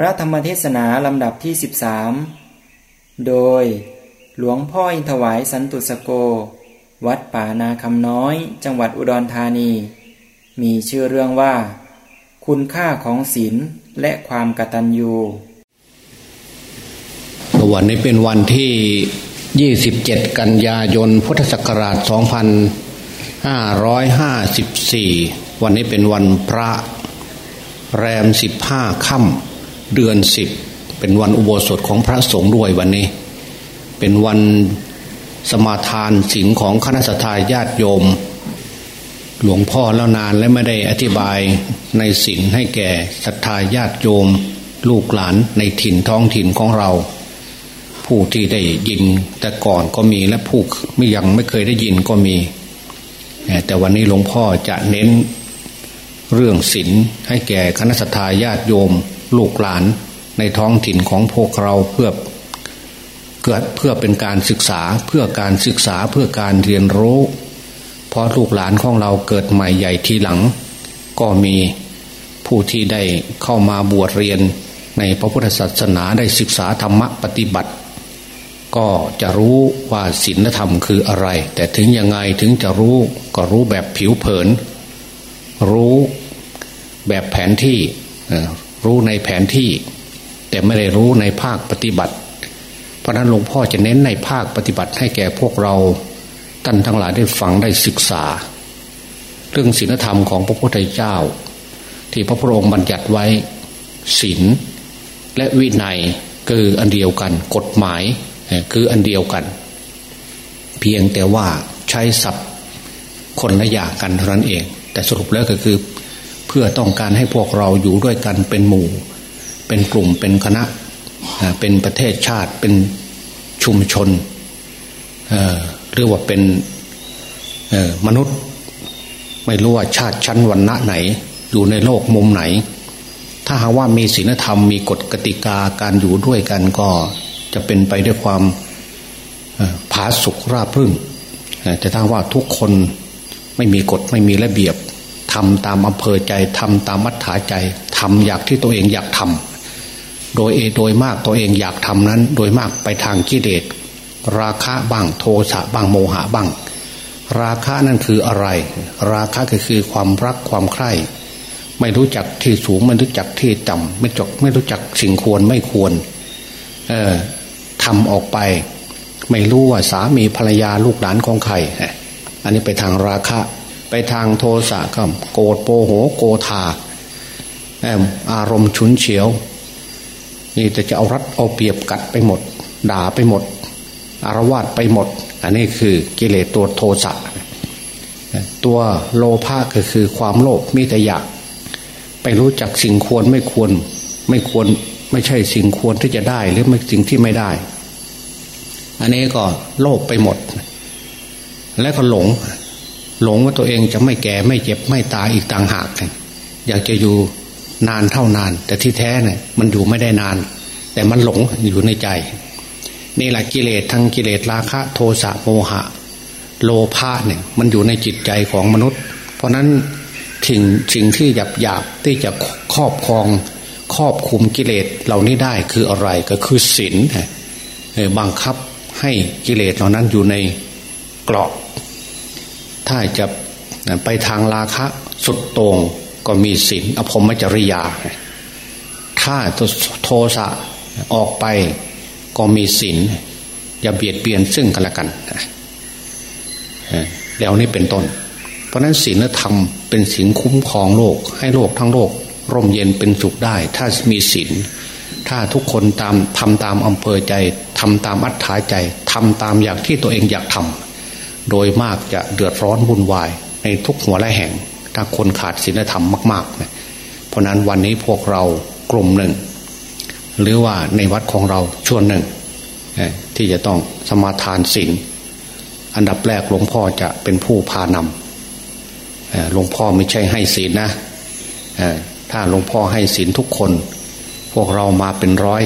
พระธรรมเทศนาลำดับที่ 13 โดยหลวงพ่ออินทวายสันตุสโก วัดป่านาคำน้อย จังหวัดอุดรธานี มีชื่อเรื่องว่า คุณค่าของศีลและความกตัญญูวันนี้เป็นวันที่ 27 กันยายน พุทธศักราช 2554 วันนี้เป็นวันพระแรม 15 ค่ำ เดือน10เป็นวันอุโบสถของพระสงฆ์ด้วยวันนี้ เป็นวันสมาทานศีลของคณะสัตยาติโยม หลวงพ่อแล้วนานและไม่ได้อธิบายในศีลให้แก่ศรัทธาญาติโยม ลูกหลานในถิ่นท้องถิ่นของเรา ผู้ที่ได้ยินแต่ก่อนก็มีและผู้ไม่ยังไม่เคยได้ยินก็มี แต่วันนี้หลวงพ่อจะเน้นเรื่องศีลให้แก่คณะสัตยาญาติโยม ลูกหลานในท้องถิ่นของพวกเราเพื่อเกิดเพื่อเป็นการศึกษาเพื่อการศึกษาเพื่อการเรียนรู้เพราะลูกหลานของเราเกิดใหม่ใหญ่ทีหลัง ก็มีผู้ที่ได้เข้ามาบวชเรียนในพระพุทธศาสนาได้ศึกษาธรรมะปฏิบัติ ก็จะรู้ว่าศีลธรรมคืออะไร แต่ถึงยังไงถึงจะรู้ก็รู้แบบผิวเผิน รู้แบบแผนที่ รู้ในแผนที่ แต่ไม่ได้รู้ในภาคปฏิบัติ เพราะนั้นหลวงพ่อจะเน้นในภาคปฏิบัติให้แก่พวกเราท่านทั้งหลายได้ฟังได้ศึกษา เรื่องศีลธรรมของพระพุทธเจ้า ที่พระพุทธองค์บัญญัติไว้ศีลและวินัยคืออันเดียวกัน กฎหมายคืออันเดียวกัน เพียงแต่ว่าใช้ศัพท์คนละอย่างกันเท่านั้นเอง แต่สรุปแล้วก็คือ เพื่อต้องการให้พวกเราอยู่ด้วยกันเป็นหมู่ เป็นกลุ่มเป็นคณะเป็นประเทศชาติเป็นชุมชนหรือว่าเป็นมนุษย์ ไม่รู้ว่าชาติชั้นวันณะไหน อยู่ในโลกมุมไหน ถ้าหากว่ามีศีลธรรมมีกฎกติกาการอยู่ด้วยกันก็จะเป็นไปด้วยความผาสุกราบรื่นแต่ถ้าว่าทุกคนไม่มีกฎไม่มีระเบียบ ทำตามอำเภอใจทำตามมัธยาใจทำอยากที่ตัวเองอยากทำโดยเอโดยมากตัวเองอยากทำนั้น โดยมากไปทางกิเลสราคะบ้างโทสะบ้างโมหะบ้าง ราคะนั่นคืออะไร ราคะก็คือความรักความใคร่ไม่รู้จักที่สูงไม่รู้จักที่ต่ำไม่จกไม่รู้จักสิ่งควรไม่ควร เออทำออกไป ไม่รู้ว่าสามีภรรยาลูกหลานของใครอันนี้ไปทางราคะ ไปทางโทสะก็โกรธโปโหโกธาอารมณ์ฉุนเฉียว นี่แต่จะเอารัดเอาเปรียบกัดไปหมด ด่าไปหมด อารวาสไปหมด อันนี้คือกิเลสตัวโทสะตัวโลภะก็คือความโลภมิตรอยาก ไปรู้จักสิ่งควรไม่ควร ไม่ควรไม่ใช่สิ่งควรที่จะได้หรือไม่สิ่งที่ไม่ได้ อันนี้ก็โลภไปหมด และก็หลง หลงว่าตัวเองจะไม่แก่ไม่เจ็บไม่ตายอีกต่างหากอยากจะอยู่นานเท่านาน แต่ที่แท้เนี่ยมันอยู่ไม่ได้นาน แต่มันหลงอยู่ในใจนี่แหละกิเลสทั้งกิเลสราคะ โทสะโมหะ โลภะเนี่ยมันอยู่ในจิตใจของมนุษย์ เพราะนั้นสิ่งสิ่งที่หยาบหยาบที่จะครอบครองครอบคุมกิเลสเหล่านี้ได้คืออะไรก็คือศีลบังคับให้กิเลสเหล่านั้นอยู่ในกรอบ ถ้าจะไปทางราคะสุดตรงก็มีศีลอภมจริยา ถ้าโทสะออกไปก็มีศีลอย่าเบียดเบียนซึ่งกันและกันแล้วนี้เป็นต้น เพราะนั้นศีลธรรมเป็นศีลคุ้มครองโลก ให้โลกทั้งโลก ร่มเย็นเป็นสุขได้ ถ้ามีศีลถ้าทุกคนตามทำตามอำเภอใจทำตามอัตถาใจทำตามอย่างที่ตัวเองอยากทำ โดยมากจะเดือดร้อนวุ่นวาย ในทุกหัวและแห่ง ถ้าคนขาดศีลธรรมมากๆนะเพราะนั้นวันนี้พวกเรากลุ่มหนึ่ง หรือว่าในวัดของเราชวนหนึ่ง ที่จะต้องสมาทานศีลอันดับแรกหลวงพ่อจะเป็นผู้พานำหลวงพ่อไม่ใช่ให้ศีลนะถ้าหลวงพ่อให้ศีลทุกคน พวกเรามาเป็นร้อย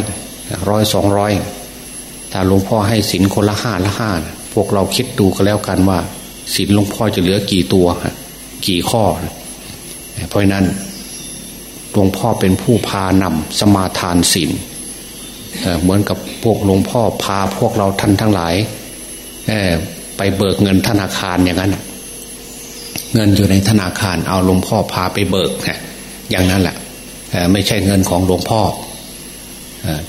ร้อยสองร้อยถ้าหลวงพ่อให้ศีลคนละห้าละห้า พวกเราคิดดูกันแล้วกันว่าศีลหลวงพ่อจะเหลือกี่ตัวกี่ข้อ เพราะนั้นหลวงพ่อเป็นผู้พานำสมาทานศีลเหมือนกับพวกหลวงพ่อพาพวกเราท่านทั้งหลายไปเบิกเงินธนาคารอย่างนั้นเงินอยู่ในธนาคารเอาหลวงพ่อพาไปเบิกอย่างนั้นแหละไม่ใช่เงินของหลวงพ่อ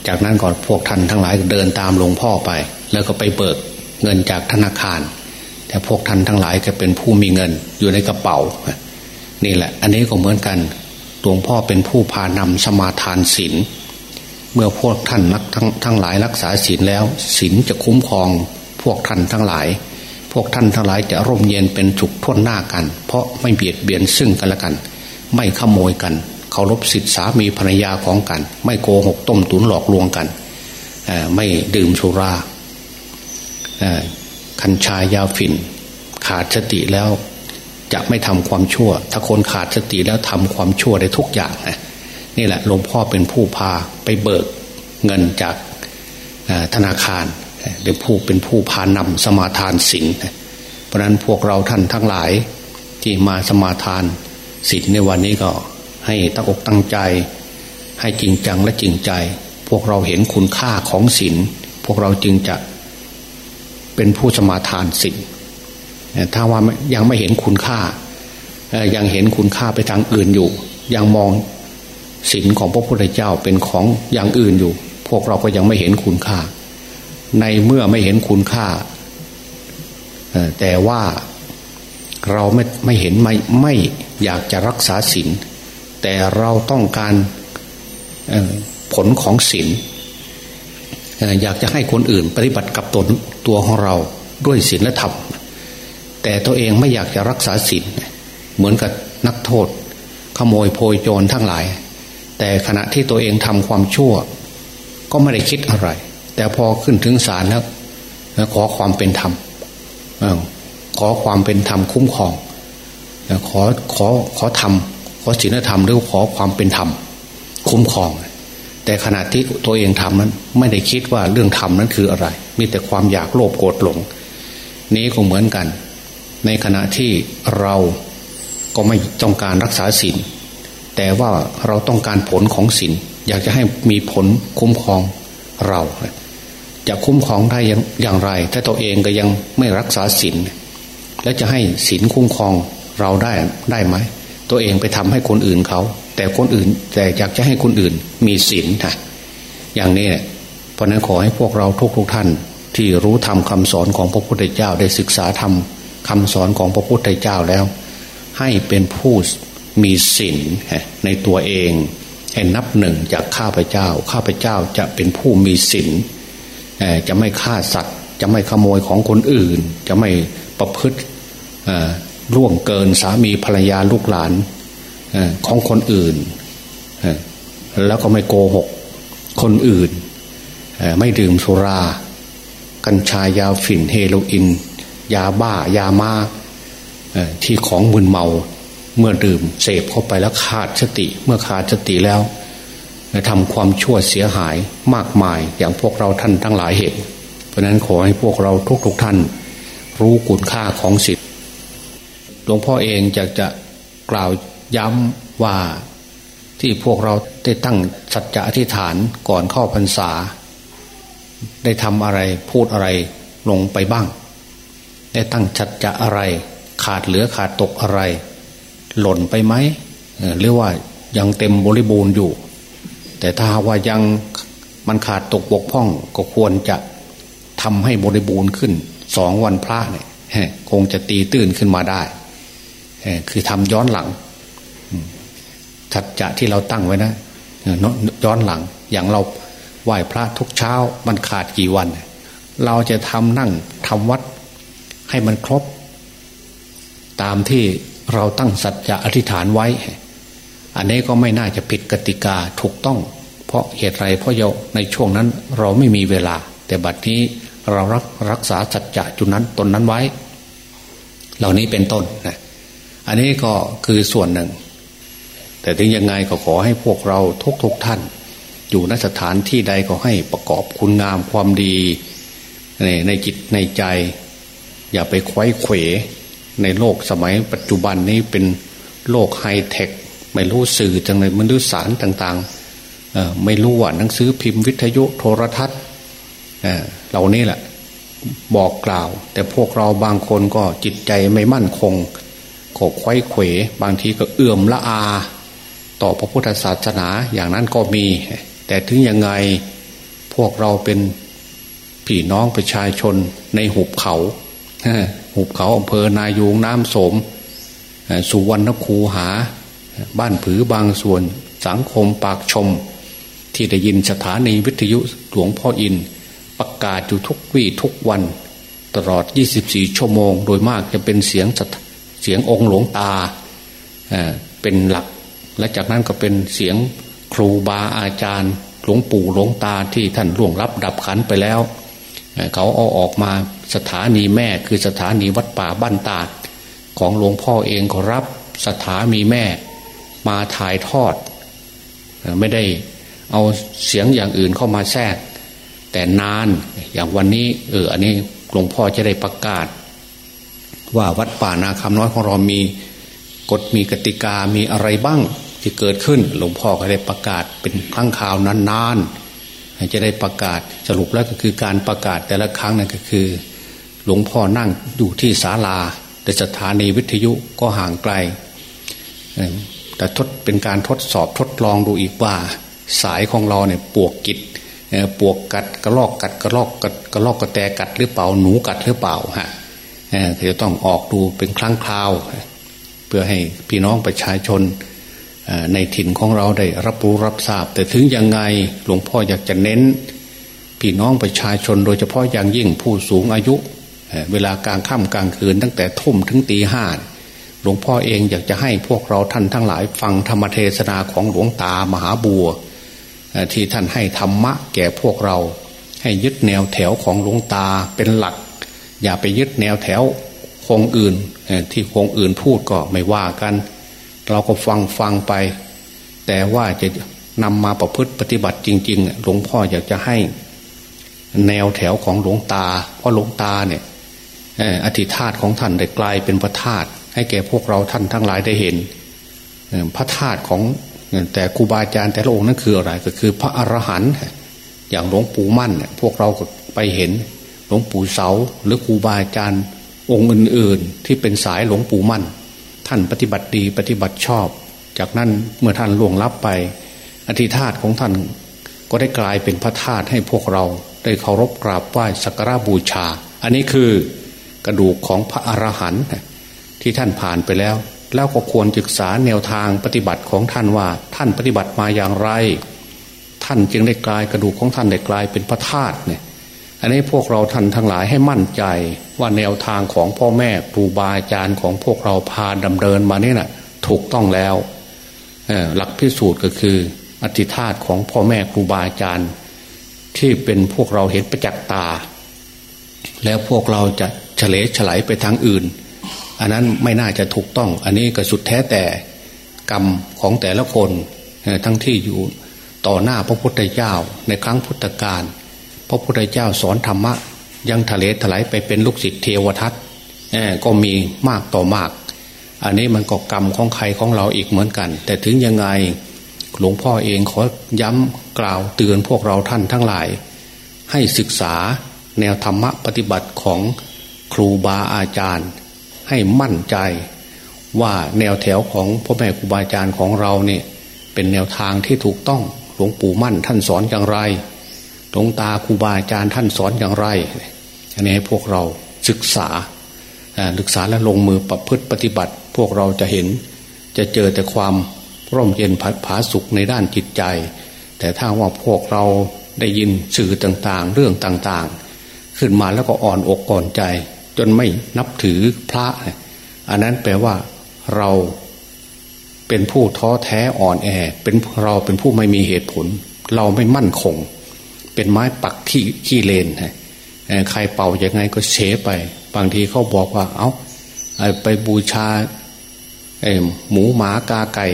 จากนั้นก่อนพวกท่านทั้งหลายเดินตามหลวงพ่อไป แล้วก็ไปเบิก เงินจากธนาคาร แต่พวกท่านทั้งหลายก็เป็นผู้มีเงินอยู่ในกระเป๋า นี่แหละ อันนี้ก็เหมือนกันหลวงพ่อเป็นผู้พานำสมาทานศีลเมื่อพวกท่านนักทั้งทั้งหลายรักษาศีลแล้วศีลจะคุ้มครองพวกท่านทั้งหลาย พวกท่านทั้งหลายจะร่มเย็นเป็นฉุกท่วนหน้ากัน เพราะไม่เบียดเบียนซึ่งกันและกัน ไม่ขโมยกันเคารพสิทธิสามีภรรยาของกัน ไม่โกหกต้มตุ๋นหลอกลวงกัน ไม่ดื่มสุรา คัญชายาฝิ่น ขาดสติแล้วจะไม่ทำความชั่ว ถ้าคนขาดสติแล้วทำความชั่วได้ทุกอย่างนะนี่แหละหลวงพ่อเป็นผู้พาไปเบิกเงินจากธนาคารหรือผู้เป็นผู้พานำสมาทานศีลเพราะนั้นพวกเราท่านทั้งหลายที่มาสมาทานศีลในวันนี้ก็ให้ตั้งอกตั้งใจ ให้จริงจังและจริงใจ พวกเราเห็นคุณค่าของศีลพวกเราจึงจะ เป็นผู้สมาทานศีลถ้าว่ายังไม่เห็นคุณค่า ยังเห็นคุณค่าไปทางอื่นอยู่ ยังมองศีลของพระพุทธเจ้าเป็นของอย่างอื่นอยู่ พวกเราก็ยังไม่เห็นคุณค่า ในเมื่อไม่เห็นคุณค่า แต่ว่าเราไม่ไม่เห็นไม่ไม่อยากจะรักษาศีลแต่เราต้องการผลของศีล อยากจะให้คนอื่นปฏิบัติกับตนตัวของเราด้วยศีลและธรรม แต่ตัวเองไม่อยากจะรักษาศีลเหมือนกับนักโทษ ขโมยโพยโจรทั้งหลาย แต่ขณะที่ตัวเองทำความชั่ว ก็ไม่ได้คิดอะไร แต่พอขึ้นถึงศาลแล้วขอความเป็นธรรมขอความเป็นธรรมคุ้มครองขอขอขอธรรมขอศีลธรรมหรือขอความเป็นธรรมคุ้มครอง แต่ขณะที่ตัวเองทำนั้น ไม่ได้คิดว่าเรื่องธรรมนั้นคืออะไร มีแต่ความอยากโลภโกรธหลง นี้ก็เหมือนกัน ในขณะที่เราก็ไม่ต้องการรักษาศีลแต่ว่าเราต้องการผลของศีลอยากจะให้มีผลคุ้มครองเราจะคุ้มครองได้อย่างไร ถ้าตัวเองก็ยังไม่รักษาศีลแล้วจะให้ศีลคุ้มครองเราได้ได้ไหม ตัวเองไปทำให้คนอื่นเขา แต่คนอื่นแต่อยากจะให้คนอื่นมีศีลนะอย่างนี้เพราะนั้นขอให้พวกเราทุกทุกท่าน ที่รู้ธรรมคาสอนของพระพุทธเจ้าได้ศึกษาธรรมคาสอนของพระพุทธเจ้าแล้ว ให้เป็นผู้มีศีลในตัวเองให้นับหนึ่งจากข้าพเจ้า ข้าพเจ้าจะเป็นผู้มีศีลจะไม่ฆ่าสัตว์ จะไม่ขโมยของคนอื่น จะไม่ประพฤติล่วงเกินสามีภรรยาลูกหลาน ของคนอื่น แล้วก็ไม่โกหกคนอื่น ไม่ดื่มสุรา กัญชายาฝิ่นเฮโรอีนยาบ้ายามาที่ของมึนเมาเมื่อดื่มเสพเข้าไปแล้วขาดสติ เมื่อขาดสติแล้วทำความชั่วเสียหายมากมายอย่างพวกเราท่านทั้งหลายเห็น เพราะนั้นขอให้พวกเราทุกๆทท่าน รู้คุณค่าของสิทธิหลวงพ่อเองจะจะกล่าว ย้ำว่าที่พวกเราได้ตั้งสัจจะอธิษฐานก่อนเข้าพรรษา ได้ทำอะไรพูดอะไรลงไปบ้าง ได้ตั้งสัจจะอะไร ขาดเหลือขาดตกอะไร หล่นไปไหมหรือว่ายังเต็มบริบูรณ์อยู่ แต่ถ้าว่ายังมันขาดตกบกพร่องก็ควรจะทำให้บริบูรณ์ขึ้นสองวันพระเนี่ยคงจะตีตื่นขึ้นมาได้ คือทำย้อนหลัง สัจจะที่เราตั้งไว้นะย้อนหลังอย่างเราไหว้พระทุกเช้ามันขาดกี่วัน เราจะทำนั่งทำวัดให้มันครบ ตามที่เราตั้งสัจจะอธิษฐานไว้ อันนี้ก็ไม่น่าจะผิดกติกาถูกต้อง เพราะเหตุไรเพราะเยาในช่วงนั้นเราไม่มีเวลา แต่บัดนี้เรารักรักษาสัจจะจุดนั้นตนนั้นไว้ เหล่านี้เป็นต้นนะอันนี้ก็คือส่วนหนึ่ง แต่ถึงยังไงก็ขอให้พวกเราทุกๆทท่าน อยู่นสถานที่ใดก็ให้ประกอบคุณงามความดีในในจิตในใจ อย่าไปควยเขวในโลกสมัยปัจจุบันนี้เป็นโลกไฮเทค ไม่รู้สื่อจังเลยมันรู้สารต่างๆ ไม่รู้ว่าหนังสือพิมพ์วิทยุโทรทัศน์เหล่านี้แหละบอกกล่าว แต่พวกเราบางคนก็จิตใจไม่มั่นคงขบไข้เขวบางทีก็เอื่อมละอา ต่อพระพุทธศาสนาอย่างนั้นก็มี แต่ถึงยังไงพวกเราเป็นพี่น้องประชาชนในหุบเขาหุบเขาอำเภอนายูงน้ำสม สุวรรณคูหา บ้านผือบางส่วนสังคมปากชม ที่ได้ยินสถานีวิทยุหลวงพ่ออิน ประกาศอยู่ทุกวี่ทุกวัน ตลอด 24 ชั่วโมง โดยมากจะเป็นเสียงเสียงองค์หลวงตาเป็นหลัก และจากนั้นก็เป็นเสียงครูบาอาจารย์ หลวงปู่หลวงตาที่ท่านล่วงรับดับขันไปแล้ว เขาเอาออกมาสถานีแม่คือสถานีวัดป่าบ้านตาด ของหลวงพ่อเองก็รับสถามีแม่ มาถ่ายทอด ไม่ได้เอาเสียงอย่างอื่นเข้ามาแทรก แต่นานอย่างวันนี้เอออันนี้หลวงพ่อจะได้ประกาศ ว่าวัดป่านาคำน้อยของเรามีกฎมีกติกามีอะไรบ้าง ที่เกิดขึ้น หลวงพ่อก็ได้ประกาศเป็นครั้งข่าวนั้นนานจะได้ประกาศสรุปแล้วก็คือการประกาศแต่ละครั้งนั่นก็คือ หลวงพ่อนั่งอยู่ที่ศาลา แต่สถานีวิทยุก็ห่างไกล แต่ทดเป็นการทดสอบทดลองดูอีกว่า สายของเราเนี่ยปวกกิดปวกกัดกระลอกกัดกระลอกกัดกระลอกกระแตกัดหรือเปล่าหนูกัดหรือเปล่าฮะจะต้องออกดูเป็นครั้งคราว เพื่อให้พี่น้องประชาชน ในถิ่นของเราได้รับรู้รับทราบ แต่ถึงยังไงหลวงพ่ออยากจะเน้น พี่น้องประชาชนโดยเฉพาะอย่างยิ่งผู้สูงอายุ เวลากลางค่ำกลางคืนตั้งแต่ทุ่มถึงตีห้าหลวงพ่อเองอยากจะให้พวกเราท่านทั้งหลายฟังธรรมเทศนาของหลวงตามหาบัว ที่ท่านให้ธรรมะแก่พวกเรา ให้ยึดแนวแถวของหลวงตาเป็นหลัก อย่าไปยึดแนวแถวคงอื่นที่คงอื่นพูดก็ไม่ว่ากัน เราก็ฟังฟังไป แต่ว่าจะนำมาประพฤติปฏิบัติจริง ๆ หลวงพ่ออยากจะให้ แนวแถวของหลวงตา เพราะหลวงตาเนี่ยอธิธาตของท่านได้กลายเป็นพระธาตุให้แก่พวกเราท่านทั้งหลายได้เห็นพระธาตุของแต่ครูบาอาจารย์แต่ละองค์นั้นคืออะไรก็คือพระอรหันต์อย่างหลวงปู่มั่นพวกเราก็ไปเห็นหลวงปู่เสาหรือครูบาอาจารย์องค์อื่น ๆ ที่เป็นสายหลวงปู่มั่น ท่านปฏิบัติดีปฏิบัติชอบ จากนั้นเมื่อท่านล่วงลับไป อธิธาตของท่านก็ได้กลายเป็นพระธาตุให้พวกเราได้เคารพกราบไหว้สักการะบูชา อันนี้คือกระดูกของพระอรหันต์ที่ท่านผ่านไปแล้ว แล้วก็ควรศึกษาแนวทางปฏิบัติของท่านว่าท่านปฏิบัติมาอย่างไร ท่านจึงได้กลายกระดูกของท่านได้กลายเป็นพระธาตุเนี่ย อันนี้พวกเราท่านทั้งหลายให้มั่นใจว่าแนวทางของพ่อแม่ครูบาอาจารย์ของพวกเราพาดำเนินมาเนี่นะ่ะถูกต้องแล้วหลักพิสูจน์ก็คืออธิธาตของพ่อแม่ครูบาอาจารย์ ที่เป็นพวกเราเห็นประจักษ์ตา แล้วพวกเราจะเฉลฉลายไปทางอื่น อันนั้นไม่น่าจะถูกต้อง อันนี้ก็สุดแท้แต่กรรมของแต่ละคนทั้งที่อยู่ต่อหน้าพระพุทธเจ้าในครั้งพุทธกาล ระพุทธเจ้าสอนธรรมะ ยังทะเลถลายไปเป็นลูกศิษย์เทวทัตก็มีมากต่อมาก อันนี้มันก็กรรมของใครของเราอีกเหมือนกัน แต่ถึงยังไงหลวงพ่อเองขอย้ำกล่าวเตือนพวกเราท่านทั้งหลาย ให้ศึกษาแนวธรรมะปฏิบัติของครูบาอาจารย์ ให้มั่นใจว่าแนวแถวของพ่อแม่ครูบาอาจารย์ของเราเนี่ยเป็นแนวทางที่ถูกต้องหลวงปู่มั่นท่านสอนอย่างไร หลวงตาครูบาอาจารย์ท่านสอนอย่างไรอันนี้ให้พวกเราศึกษาศึกษาและลงมือประพฤติปฏิบัติ พวกเราจะเห็นจะเจอแต่ความร่มเย็นผัดผาสุขในด้านจิตใจ แต่ถ้าว่าพวกเราได้ยินสื่อต่างๆ เรื่องต่างๆ ขึ้นมาแล้วก็อ่อนอกอ่อนใจ จนไม่นับถือพระ อันนั้นแปลว่าเราเป็นผู้ท้อแท้อ่อนแอ เป็นเราเป็นผู้ไม่มีเหตุผล เราไม่มั่นคง เป็นไม้ปักที่ขี้เลนใครเป่ายังไงก็เฉไป บางทีเขาบอกว่า เอา้าไปบูชาหมูหมากาไก่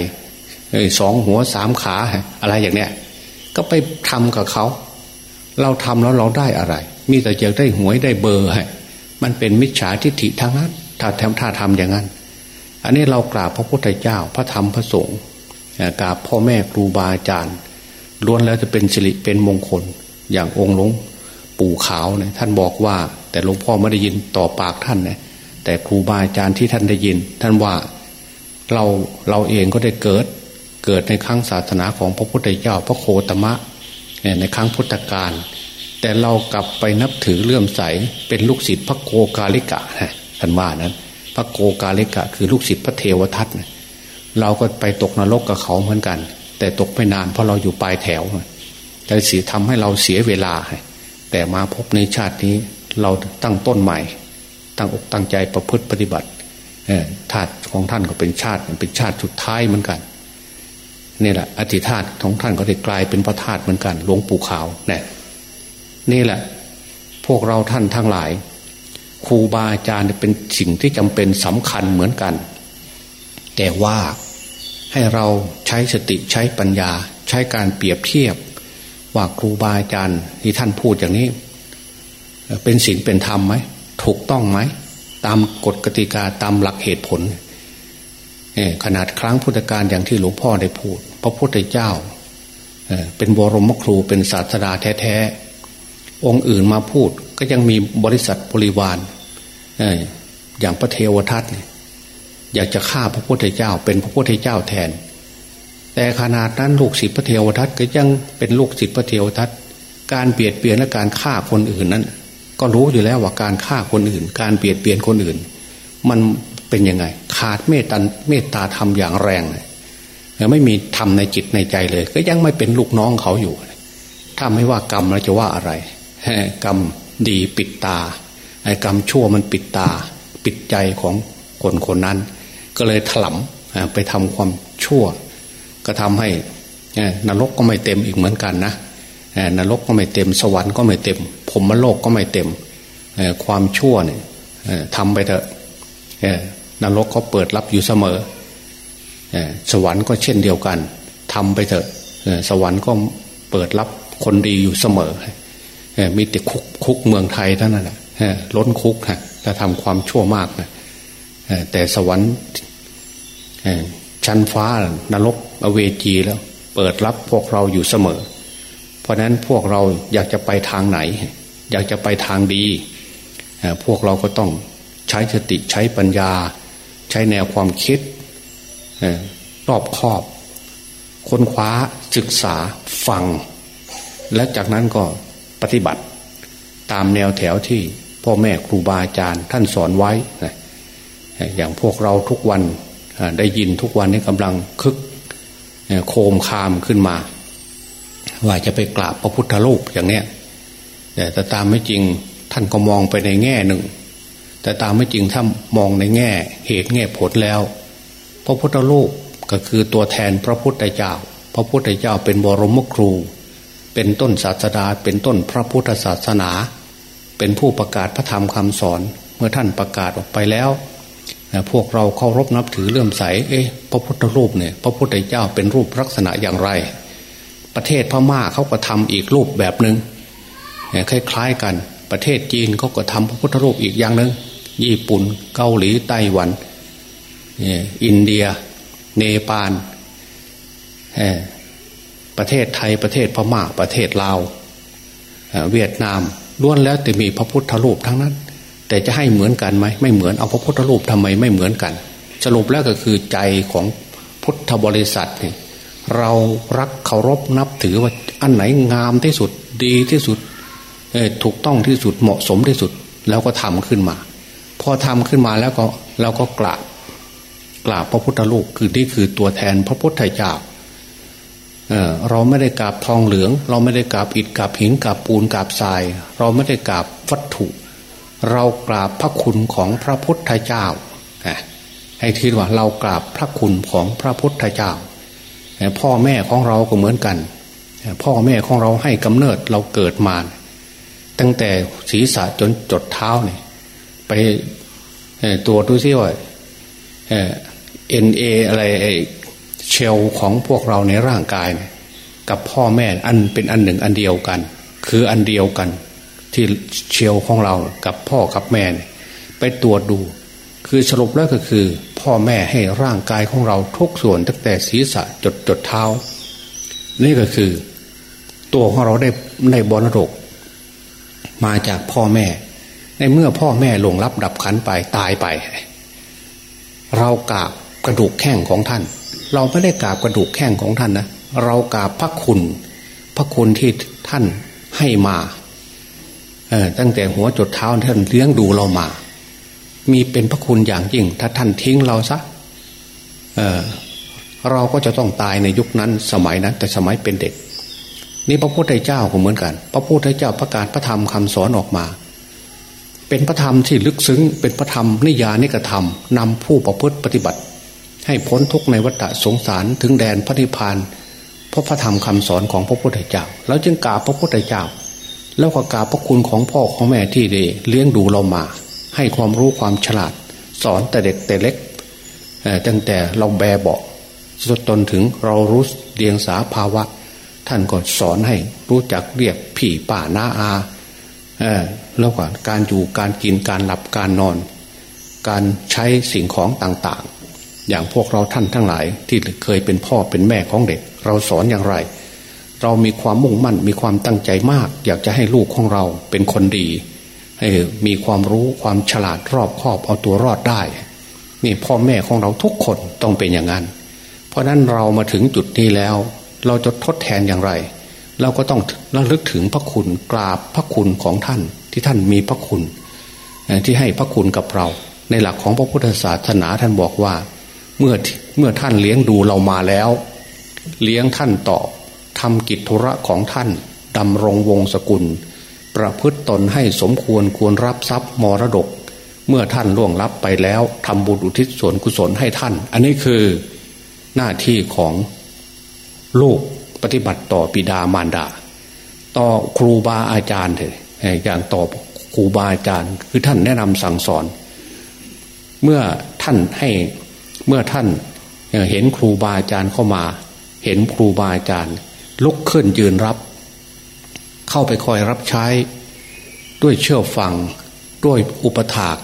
สองหัวสามขาอะไรอย่างเนี้ยก็ไปทำกับเขา เราทำแล้วเราได้อะไร มีแต่จะได้หวยได้เบอร์ให้มันเป็นมิจฉาทิฏฐิทางนั้น ถ้าทำถ้าทำอย่างนั้น อันนี้เรากราบพระพุทธเจ้าพระธรรมพระสงฆ์กราบพ่อแม่ครูบาอาจารย์ล้วนแล้วจะเป็นสิริเป็นมงคล อย่างองค์หลวงปู่ขาวเนี่ยท่านบอกว่า แต่หลวงพ่อไม่ได้ยินต่อปากท่านนะแต่ครูบาอาจารย์ที่ท่านได้ยิน ท่านว่าเราเราเองก็ได้เกิดเกิดในครั้งศาสนาของพระพุทธเจ้าพระโคตมะในครั้งพุทธกาลแต่เรากลับไปนับถือเลื่อมใสเป็นลูกศิษย์พระโกกาลิกะท่านว่านั้น พระโกกาลิกะ คือลูกศิษย์พระเทวทัตเราก็ไปตกนรกกับเขาเหมือนกัน แต่ตกไม่นานเพราะเราอยู่ปลายแถว แต่เสียทำให้เราเสียเวลา แต่มาพบในชาตินี้เราตั้งต้นใหม่ ตั้งอกตั้งใจประพฤติปฏิบัติธาตุของท่านก็เป็นชาติเป็นชาติสุดท้ายเหมือนกันนี่แหละอธิธาตุของท่านก็ได้กลายเป็นพระธาตุเหมือนกันหลวงปู่ขาวเนี่ยนี่แหละ พวกเราท่านทั้งหลายครูบาอาจารย์เป็นสิ่งที่จำเป็นสำคัญเหมือนกัน แต่ว่าให้เราใช้สติใช้ปัญญา ใช้การเปรียบเทียบ ว่าครูบาอาจารย์ที่ท่านพูดอย่างนี้ เป็นศีลเป็นธรรมไหมถูกต้องไหมตามกฎกติกาตามหลักเหตุผลขนาดครั้งพุทธการอย่างที่หลวงพ่อได้พูด พระพุทธเจ้าเป็นบรมครูเป็นศาสดาแท้ๆ องค์อื่นมาพูด ก็ยังมีบริษัทบริวารอย่างพระเทวทัตอยากจะฆ่าพระพุทธเจ้า เป็นพระพุทธเจ้าแทน แต่ขนาดนั้นลูกศิษย์พระเทวทัตก็ยังเป็นลูกศิษย์พระเทวทัตการเบียดเบียนและการฆ่าคนอื่นนั้น ก็รู้อยู่แล้วว่าการฆ่าคนอื่น การเบียดเบียนคนอื่น มันเป็นยังไง ขาดเมตตาเมตตาธรรมอย่างแรงเลยไม่มีธรรมในจิตในใจเลย ก็ยังไม่เป็นลูกน้องเขาอยู่ถ้าไม่ว่ากรรมเราจะว่าอะไรกรรมดีปิดตาไอ้กรรมชั่วมันปิดตา ปิดใจของคนคนนั้น ก็เลยถลำไปทำความชั่ว ก็ทำให้นรกก็ไม่เต็มอีกเหมือนกันนะนรกก็ไม่เต็มสวรรค์ก็ไม่เต็มผมมโลกก็ไม่เต็มความชั่วเนี่ยทำไปเถอะนรกเขาเปิดรับอยู่เสมอสวรรค์ก็เช่นเดียวกันทำไปเถอะสวรรค์ก็เปิดรับคนดีอยู่เสมอมีแต่คุกคุกเมืองไทยเท่านั้นแหละล้นคุกฮะถ้าทำความชั่วมากนะแต่สวรรค์ชั้นฟ้านรก อเวจีแล้ว เปิดรับพวกเราอยู่เสมอ เพราะนั้นพวกเราอยากจะไปทางไหน อยากจะไปทางดี พวกเราก็ต้องใช้สติใช้ปัญญา ใช้แนวความคิดรอบคอบ ค้นคว้าศึกษาฟัง และจากนั้นก็ปฏิบัติตามแนวแถวที่พ่อแม่ครูบาอาจารย์ท่านสอนไว้นะอย่างพวกเราทุกวันได้ยินทุกวันนี้กำลังคึก โคมคามขึ้นมา ว่าจะไปกราบพระพุทธรูปอย่างเนี้ยแต่ตามไม่จริงท่านก็มองไปในแง่หนึ่ง แต่ตามไม่จริงถ้ามองในแง่เหตุแง่ผลแล้ว พระพุทธรูปก็คือตัวแทนพระพุทธเจ้า พระพุทธเจ้าเป็นบรมครู เป็นต้นศาสดา เป็นต้นพระพุทธศาสนา เป็นผู้ประกาศพระธรรมคำสอน เมื่อท่านประกาศออกไปแล้ว พวกเราเคารพนับถือเลื่อมใส เอ๊ะพระพุทธรูปเนี่ย พระพุทธเจ้าเป็นรูปลักษณะอย่างไร ประเทศพม่าเขาก็ทำอีกรูปแบบหนึง่งคล้ายๆกัน ประเทศจีนเขาก็ทำพระพุทธรูปอีกอย่างหนึง่งญี่ปุ่น เกาหลีไต้หวันอินเดีย เนปาลประเทศไทยประเทศพม่าประเทศลาวเวียดนามล้วนแล้วแต่มีพระพุทธรูปทั้งนั้น แต่จะให้เหมือนกันไหมไม่เหมือนเอาพระพุทธรูปทำไมไม่เหมือนกัน สรุปแล้วก็คือใจของพุทธบริษัทเนี่ยเรารักเคารพนับถือว่าอันไหนงามที่สุดดีที่สุดถูกต้องที่สุดเหมาะสมที่สุดแล้วก็ทำขึ้นมา พอทำขึ้นมาแล้วก็เราก็กราบกราบพระพุทธรูปคือนี่คือตัวแทนพระพุทธเจ้าเเราไม่ได้กราบทองเหลือง เราไม่ได้กราบอิฐกราบหินกราบปูนกราบทราย เราไม่ได้กราบวัตถุ เรากราบพระคุณของพระพุทธเจ้า ให้ทีว่าเรากราบพระคุณของพระพุทธเจ้า พ่อแม่ของเราก็เหมือนกัน พ่อแม่ของเราให้กำเนิดเราเกิดมา ตั้งแต่ศีรษะจนจดเท้าเนี่ยไปตัวดูซิว่าเอ็นเออะไรเชลของพวกเราในร่างกาย กับพ่อแม่อันเป็นอันหนึ่งอันเดียวกัน คืออันเดียวกัน ที่เชียวของเรากับพ่อกับแม่ไปตรวจดู คือสรุปแล้วก็คือ พ่อแม่ให้ร่างกายของเราทุกส่วนตั้งแต่ศีรษะจดจดเท้า นี่ก็คือ ตัวของเราได้ในบรรก มาจากพ่อแม่ ในเมื่อพ่อแม่ลงรับดับขันไปตายไป เรากราบกระดูกแข้งของท่าน เราไม่ได้กราบกระดูกแข้งของท่านนะเรากราบพระคุณ พระคุณที่ท่านให้มา ตั้งแต่หัวจดเท้าท่านเลี้ยงดูเรามา มีเป็นพระคุณอย่างยิ่ง ถ้าท่านทิ้งเราซะเเราก็จะต้องตายในยุคนั้นสมัยนั้น แต่สมัยเป็นเด็ก นี่พระพุทธเจ้าก็เหมือนกัน พระพุทธเจ้าประกาศพระธรรมคำสอนออกมา เป็นพระธรรมที่ลึกซึ้ง เป็นพระธรรมนิยานิกธรรมนำผู้ประพฤติปฏิบัติ ให้พ้นทุกในวัฏสงสารถึงแดนพระนิพพานเพราะพระธรรมคำสอนของพระพุทธเจ้า แล้วจึงกราบพระพุทธเจ้า แล้วก็กราบพระคุณของพ่อของแม่ที่ได้เลี้ยงดูเรามา ให้ความรู้ความฉลาด สอนแต่เด็กแต่เล็กตั้งแต่เราแบเบาจนถึงเรารู้เรียงสาภาวะ ท่านก็สอนให้รู้จักเรียกพี่ป่าน้าอาแล้วก็การอยู่การกินการหลับการนอน การใช้สิ่งของต่างๆ อย่างพวกเราท่านทั้งหลายที่เคยเป็นพ่อเป็นแม่ของเด็ก เราสอนอย่างไร เรามีความมุ่งมั่นมีความตั้งใจมาก อยากจะให้ลูกของเราเป็นคนดี ให้มีความรู้ความฉลาดรอบคอบเอาตัวรอดได้ นี่พ่อแม่ของเราทุกคนต้องเป็นอย่างนั้น เพราะนั้นเรามาถึงจุดนี้แล้ว เราจะทดแทนอย่างไร เราก็ต้องระลึกถึงพระคุณกราบพระคุณของท่านที่ท่านมีพระคุณ ที่ให้พระคุณกับเรา ในหลักของพระพุทธศาสนาท่านบอกว่า เมื่อเมื่อท่านเลี้ยงดูเรามาแล้ว เลี้ยงท่านตอบ ทำกิจธุระของท่านดำรงวงศกุล ประพฤติตนให้สมควรควรรับทรัพย์มรดก เมื่อท่านล่วงลับไปแล้วทำบุญอุทิศส่วนกุศลให้ท่าน อันนี้คือหน้าที่ของลูกปฏิบัติต่อปิดามารดา ต่อครูบาอาจารย์เถอะอย่างต่อครูบาอาจารย์ คือท่านแนะนำสั่งสอน เมื่อท่านให้เมื่อท่านเห็นครูบาอาจารย์เข้ามา เห็นครูบาอาจารย์ ลุกขึ้นยืนรับ เข้าไปคอยรับใช้ ด้วยเชื่อฟัง ด้วยอุปถาก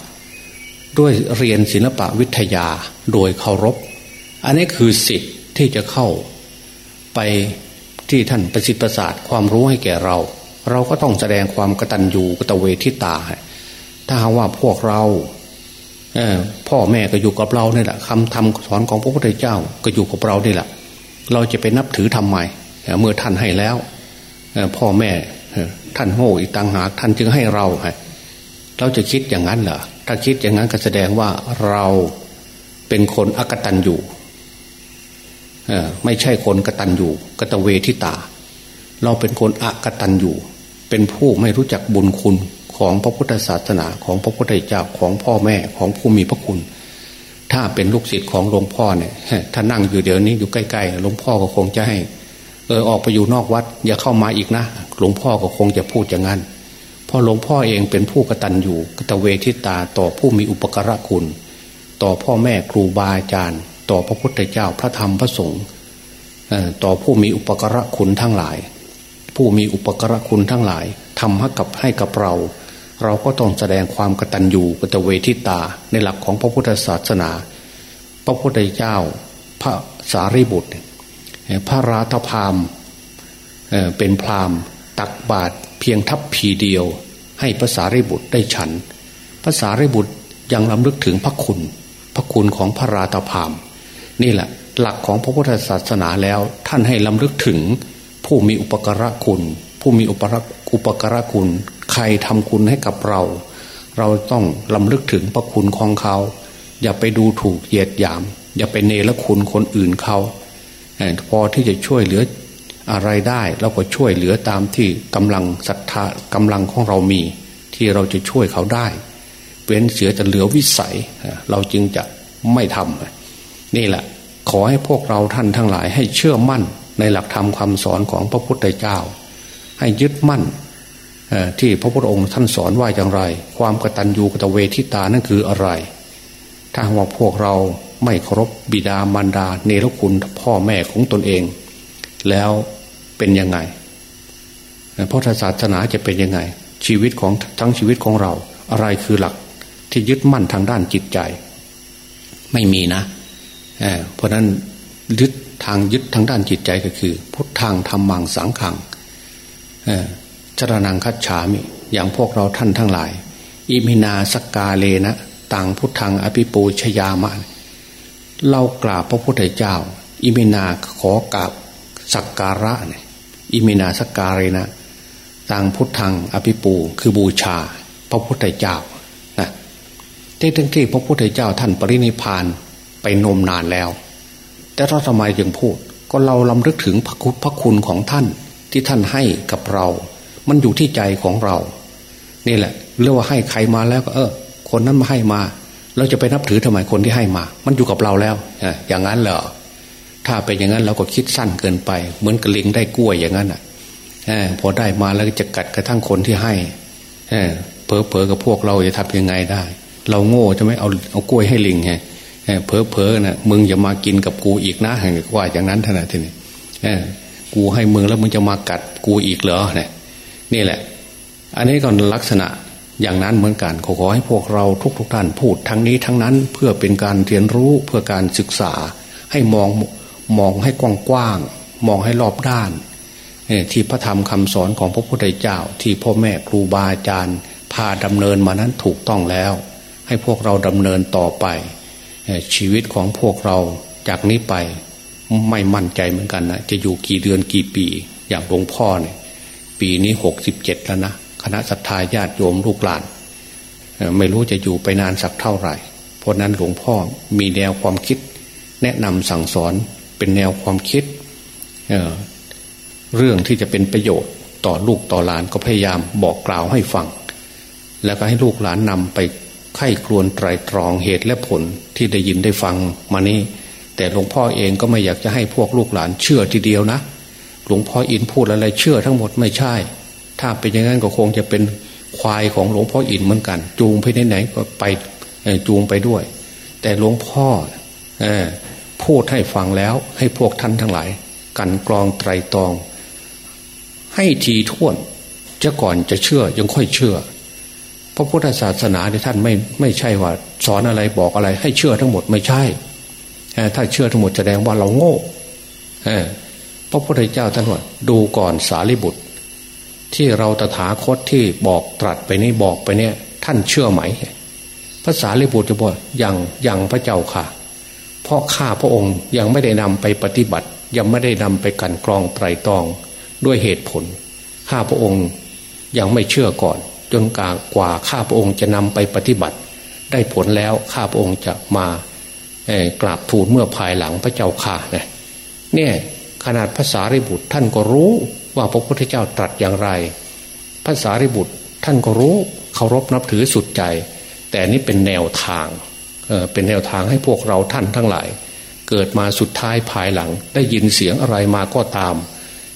ด้วยเรียนศิลปะวิทยาโดยเคารพ อันนี้คือสิทธิ์ที่จะเข้าไปที่ท่านประสิทธิ์ประสาทความรู้ให้แก่เรา เราก็ต้องแสดงความกตัญญูกตเวทิตา ถ้าหากว่าพวกเราพ่อแม่ก็อยู่กับเราเนี่ยแหละคำทำสอนของพระพุทธเจ้าก็อยู่กับเราเนี่ยแหละ เราจะไปนับถือทำไม เมื่อท่านให้แล้วพ่อแม่ท่านโง่อีกต่างหากท่านจึงให้เราเราจะคิดอย่างนั้นเหรอถ้าคิดอย่างนั้นก็แสดงว่าเราเป็นคนอกตันอยู่ไม่ใช่คนกตันอยู่กตเวทิตา เราเป็นคนอกตันอยู่เป็นผู้ไม่รู้จักบุญคุณของพระพุทธศาสนาของพระพุทธเจ้าของพ่อแม่ของผู้มีพระคุณ ถ้าเป็นลูกศิษย์ของหลวงพ่อเนี่ยถ้านั่งอยู่เดี๋ยวนี้อยู่ใกล้ๆหลวงพ่อก็คงจะให้ เออออกไปอยู่นอกวัด อย่าเข้ามาอีกนะหลวงพ่อก็คงจะพูดอย่างนั้นเพราะหลวงพ่อเองเป็นผู้กตัญญูกตเวทิตาต่อผู้มีอุปการะคุณ ต่อพ่อแม่ครูบาอาจารย์ ต่อพระพุทธเจ้าพระธรรมพระสงฆ์ต่อผู้มีอุปการะคุณทั้งหลาย ผู้มีอุปการะคุณทั้งหลายทำให้กับให้กับเรา เราก็ต้องแสดงความกตัญญูกตเวทิตาในหลักของพระพุทธศาสนา พระพุทธเจ้า พระสารีบุตร พระราธพามเป็นพรามตักบาตรเพียงทัพพีเดียว ให้ภาษาริบุตรได้ฉันภาษาริบุตรยังลำลึกถึงพระคุณ พระคุณของพระราธพาม นี่แหละ หลักของพระพุทธศาสนาแล้วท่านให้ลำลึกถึงผู้มีอุปการะคุณ ผู้มีอุปรอุปการะคุณ ใครทำคุณให้กับเรา เราต้องลำลึกถึงพระคุณของเขา อย่าไปดูถูกเหยียดหยาม อย่าไปเนรคุณคนอื่นเขา พอที่จะช่วยเหลืออะไรได้เราก็ช่วยเหลือตามที่กำลังศรัทธากำลังของเรามี ที่เราจะช่วยเขาได้เว้นเสือจะเหลือวิสัย เราจึงจะไม่ทำนี่แหละ ขอให้พวกเราท่านทั้งหลายให้เชื่อมั่นในหลักธรรมคำสอนของพระพุทธเจ้า ให้ยึดมั่นที่พระพุทธองค์ท่านสอนว่าอย่างไร ความกตัญญูกตเวทิตานั่นคืออะไร ถ้าว่าพวกเรา ไม่เคารพบิดามารดา เนรคุณพ่อแม่ของตนเอง แล้วเป็นยังไงพระศาสนาจะเป็นยังไง ชีวิตของทั้งชีวิตของเรา อะไรคือหลักที่ยึดมั่นทางด้านจิตใจ ไม่มีนะเเพราะนั้นยึดทางยึดทางด้านจิตใจก็คือ พุทธังธัมมังสังฆัง สรณังคัจฉามิอย่างพวกเราท่านทั้งหลาย อิมินา สักกาเรนะตังพุทธังอภิปูชยามะ เรากราบพระพุทธเจ้า อิมินาขอกราบสักการะเนี่ยอิมินาสักการะนะต่างพุทธังอภิปูคือบูชา พระพุทธเจ้านะที่ทั้งที่พระพุทธเจ้าท่านปรินิพานไปนมนานแล้ว แต่เราทำไมจึงพูด ก็เราลำลึกถึงพระคุณพระคุณของท่านที่ท่านให้กับเรา มันอยู่ที่ใจของเรา นี่แหละเรียกว่าให้ใครมาแล้วก็เออ คนนั้นมาให้มา เราจะไปนับถือทำไมคนที่ให้มา มันอยู่กับเราแล้วอย่างนั้นเหรอถ้าเป็นอย่างนั้นเราก็คิดสั้นเกินไป เหมือนกระลิงได้กล้วยอย่างนั้นอะพอได้มาแล้วจะกัดกระทั่งคนที่ให้เพอเพอกับพวกเราจะทำยังไงได้ เราโง่จะไม่เอาเอากล้วยให้ลิงไงเพอเพอนะ่ะมึงอย่ามากินกับกูอีกนะว่าอย่างนั้นท่านทีนี้กูให้มึงแล้วมึงจะมากัดกูอีกเหรอเนี่ยนี่แหละ อันนี้ก็ลักษณะ อย่างนั้นเหมือนกันขอขอให้พวกเราทุกๆทท่านพูดทั้งนี้ทั้งนั้นเพื่อเป็นการเรียนรู้เพื่อการศึกษา ให้มองมองให้กว้างๆมองให้รอบด้านที่พระธรรมคำสอนของพระพุทธเจ้า ที่พ่อแม่ครูบาอาจารย์พาดำเนินมานั้นถูกต้องแล้ว ให้พวกเราดำเนินต่อไปชีวิตของพวกเราจากนี้ไปไม่มั่นใจเหมือนกันนะจะอยู่กี่เดือนกี่ปีอย่างหลวงพ่อเนี่ยปีนี้หกสิบเจ็ดแล้วนะ คณะศรัทธาญาติโยมลูกหลาน ไม่รู้จะอยู่ไปนานสักเท่าไหร่ เพราะนั้นหลวงพ่อมีแนวความคิด แนะนำสั่งสอนเป็นแนวความคิดเเรื่องที่จะเป็นประโยชน์ต่อลูกต่อหลานก็พยายามบอกกล่าวให้ฟัง แล้วก็ให้ลูกหลานนำไปไข้ครวนไตรตรองเหตุและผลที่ได้ยินได้ฟังมานี้ แต่หลวงพ่อเองก็ไม่อยากจะให้พวกลูกหลานเชื่อทีเดียวนะ หลวงพ่ออินพูดอะไรเชื่อทั้งหมดไม่ใช่ ถ้าเป็นอย่างนั้นก็คงจะเป็นควายของหลวงพ่ออินเหมือนกัน จูงไปไหนๆก็ไปจูงไปด้วย แต่หลวงพ่อพูดให้ฟังแล้วให้พวกท่านทั้งหลาย กันกรองไตรตรอง ให้ทีท่วนจะก่อนจะเชื่อยังค่อยเชื่อ พระพุทธศาสนาที่ท่านไม่ไม่ใช่ว่า สอนอะไรบอกอะไร ให้เชื่อทั้งหมดไม่ใช่ถ้าเชื่อทั้งหมดแสดงว่าเราโง่พระพุทธเจ้าท่านว่าดูก่อนสารีบุตร ที่เราตถาคตที่บอกตรัสไปนี้บอกไปเนี่ย ท่านเชื่อไหมพระสารีบุตรจะบอกยังยังพระเจ้าค่ะ เพราะข้าพระองค์ยังไม่ได้นำไปปฏิบัติ ยังไม่ได้นำไปกันกรองไตรตรองด้วยเหตุผล ข้าพระองค์ยังไม่เชื่อก่อน จนกกว่าข้าพระองค์จะนำไปปฏิบัติ ได้ผลแล้วข้าพระองค์จะมากราบทูลเมื่อภายหลังพระเจ้าข่าเนี่ยเนี่ยขนาดภาษาริบุตรท่านก็รู้ ว่าพระพุทธเจ้าตรัสอย่างไรภาษาริบุตรท่านก็รู้เคารพนับถือสุดใจ แต่นี่เป็นแนวทางเเป็นแนวทางให้พวกเราท่านทั้งหลาย เกิดมาสุดท้ายภายหลัง ได้ยินเสียงอะไรมาก็ตาม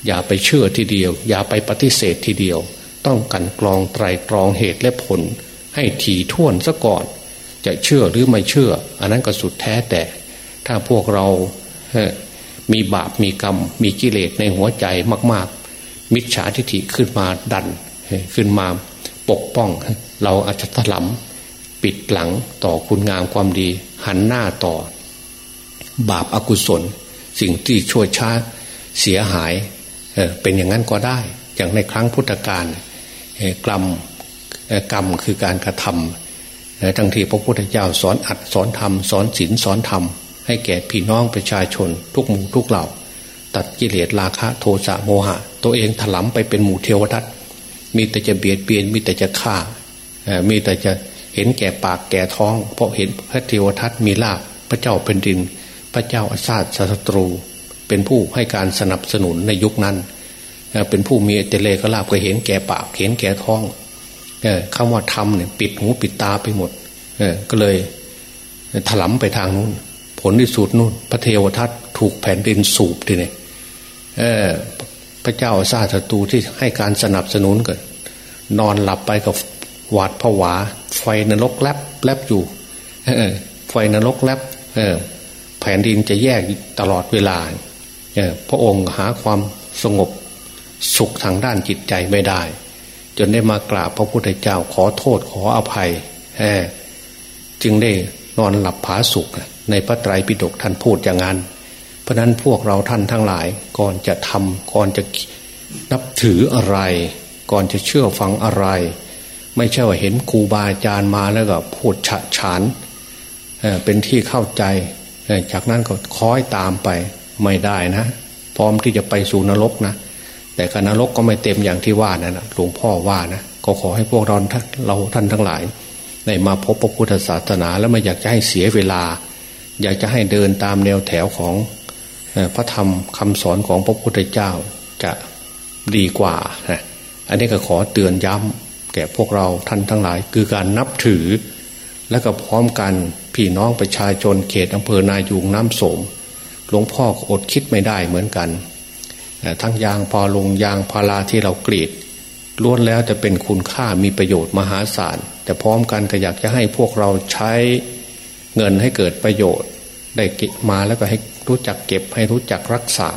อย่าไปเชื่อทีเดียว อย่าไปปฏิเสธทีเดียว ต้องกันกรองไตรตรองเหตุและผล ให้ถี่ถ้วนซะก่อน จะเชื่อหรือไม่เชื่อ อันนั้นก็สุดแท้แต่ ถ้าพวกเรามีบาปมีกรรม มีกิเลสในหัวใจมาก มิจฉาทิฏฐิขึ้นมาดันขึ้นมาปกป้อง เราอาจจะถลำปิดหลังต่อคุณงามความดี หันหน้าต่อ บาปอากุศล สิ่งที่ช่วยช้าเสียหายเป็นอย่างนั้นก็ได้ อย่างในครั้งพุทธกาลกรรมกรรมคือการกระทำทั้งที่พระพุทธเจ้าสอนอัดสอนธรรมสอนศีลสอนธรรมให้แก่พี่น้องประชาชนทุกหมู่ทุกเหล่า ตัดกิเลสราคะโทสะโมหะ ตัวเองถลำไปเป็นหมู่เทวทัตมีแต่จะเบียดเบียนมีแต่จะฆ่ามีแต่จะเห็นแก่ปากแก่ท้อง เพราะเห็นพระเทวทัตมีลาภพระเจ้าเป็นดิน พระเจ้าอาซาสศัตรู เป็นผู้ให้การสนับสนุนในยุคนั้น เป็นผู้มีเตเลก็ลาบก็เห็นแก่ปากเห็นแก่ท้องคำว่าทำเนี่ยปิดหูปิดตาไปหมดก็เลยถลำไปทางนู้น ผลที่สุดนู่น พระเทวทัตถูกแผ่นดินสูบทีเนี่ย พระเจ้าซาตตูที่ให้การสนับสนุนก็นอนหลับไปกับหวาดผวา ไฟนรกแลบแลบอยู่ไฟนรกแลบแผ่นดินจะแยกตลอดเวลาพระองค์หาความสงบสุขทางด้านจิตใจไม่ได้ จนได้มากราบพระพุทธเจ้าขอโทษขออภัยจึงได้นอนหลับผาสุขในพระไตรปิฎกท่านพูดอย่างนั้น ราะนั้นพวกเราท่านทั้งหลายก่อนจะทำก่อนจะนับถืออะไร ก่อนจะเชื่อฟังอะไร ไม่ใช่ว่าเห็นครูบาอาจารย์มาแล้วก็พูดฉะฉานเป็นที่เข้าใจ จากนั้นก็คอยตามไปไม่ได้นะ พร้อมที่จะไปสู่นรกนะ แต่การนรกก็ไม่เต็มอย่างที่ว่านะหลวงพ่อว่านะก็ขอให้พวกเราเราท่านทั้งหลายได้มาพบพระพุทธศาสนา แล้วไม่อยากจะให้เสียเวลา อยากจะให้เดินตามแนวแถวของ พระธรรมคำสอนของพระพุทธเจ้าจะดีกว่านะอันนี้ก็ขอเตือนย้ำแก่พวกเราท่านทั้งหลาย คือการนับถือ และก็พร้อมกันพี่น้องประชาชนเขตอำเภอนายูงน้ำโสมหลวงพ่ออดคิดไม่ได้เหมือนกัน ทั้งยางพอลงยางพาราที่เรากรีดล้วนแล้วจะเป็นคุณค่ามีประโยชน์มหาศาล แต่พร้อมกันก็อยากจะให้พวกเราใช้เงินให้เกิดประโยชน์ ได้มาแล้วก็ให้ รู้จักเก็บให้รู้จักรักษา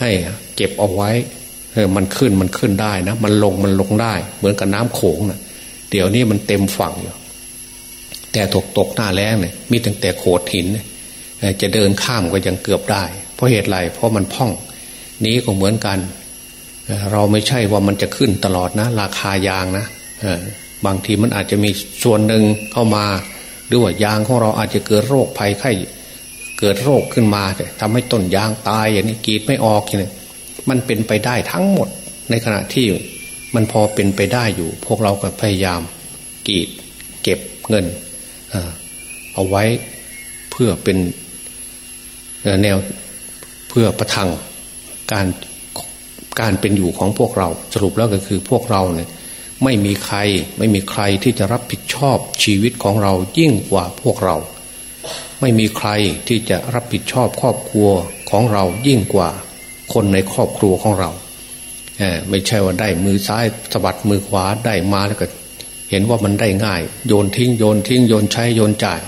ให้เก็บเอาไว้เออมันขึ้นมันขึ้นได้นะ มันลงมันลงได้ เหมือนกับน้ำโขงนะเดี๋ยวนี้มันเต็มฝั่งอยู่แต่ตกตกหน้าแรงเนี่ยมีตั้งแต่โขดหินจะเดินข้ามก็ยังเกือบได้ เพราะเหตุไรเพราะมันพ่อง นี้ก็เหมือนกัน เราไม่ใช่ว่ามันจะขึ้นตลอดนะ ราคายางนะบางทีมันอาจจะมีส่วนหนึ่งเข้ามา หรือว่ายางของเราอาจจะเกิดโรคภัยไข้ เกิดโรคขึ้นมาทำให้ต้นยางตายอย่างนี้กีดไม่ออกอย่างนี้มันเป็นไปได้ทั้งหมดในขณะที่มันพอเป็นไปได้อยู่ พวกเราก็พยายามกีดเก็บเงินเอาไว้เพื่อเป็นแนวเพื่อประทังการการเป็นอยู่ของพวกเราสรุปแล้วก็คือพวกเราเนี่ยไม่มีใครไม่มีใครที่จะรับผิดชอบชีวิตของเรายิ่งกว่าพวกเรา ไม่มีใครที่จะรับผิดชอบครอบครัวของเรายิ่งกว่าคนในครอบครัวของเราไม่ใช่ว่าได้มือซ้ายสะบัดมือขวาได้มาแล้วก็ เห็นว่ามันได้ง่าย โยนทิ้งโยนทิ้งโยนใช้โยนจ่าย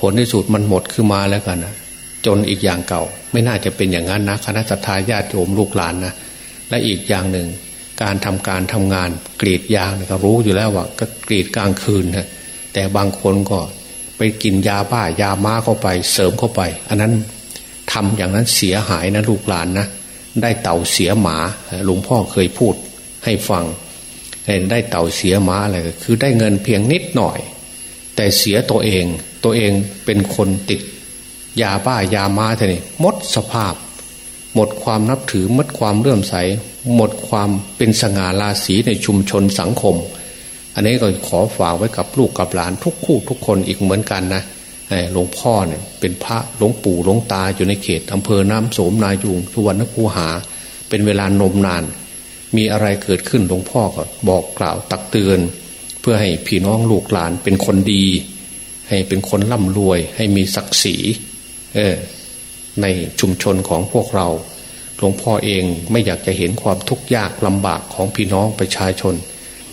ผลที่สุดมันหมดขึ้นมาแล้วกันนะจนอีกอย่างเก่า ไม่น่าจะเป็นอย่างนั้นนะคณะสัตยาญาติโยมลูกหลานนะและอีกอย่างหนึ่ง การทำการทำงานกรีดยางก็รู้อยู่แล้วว่าก็กรีดกลางคืนนะแต่บางคนก็ ไปกินยาบ้ายาม้าเข้าไป เสริมเข้าไป อันนั้นทำอย่างนั้นเสียหายนะลูกหลานนะได้เต่าเสียหมาหลวงพ่อเคยพูดให้ฟังได้เต่าเสียหมาอะไรก็คือได้เงินเพียงนิดหน่อย แต่เสียตัวเองตัวเองเป็นคนติด ยาบ้ายาม้าท่านี่มดสภาพ หมดความนับถือหมดความเลื่อมใส หมดความเป็นสง่าราศีในชุมชนสังคม อันนี้ก็ขอฝากไว้กับลูกกับหลานทุกคู่ทุกคนอีกเหมือนกันนะหลวงพ่อเนี่ยเป็นพระหลวงปู่หลวงตาอยู่ในเขตอำเภอน้ำโสมนายุงสุวรรณคูหา เป็นเวลานมนาน มีอะไรเกิดขึ้นหลวงพ่อก็บอกกล่าวตักเตือน เพื่อให้พี่น้องลูกหลานเป็นคนดี ให้เป็นคนร่ำรวย ให้มีศักดิ์ศรีในชุมชนของพวกเรา หลวงพ่อเองไม่อยากจะเห็นความทุกข์ยากลำบากของพี่น้องประชาชน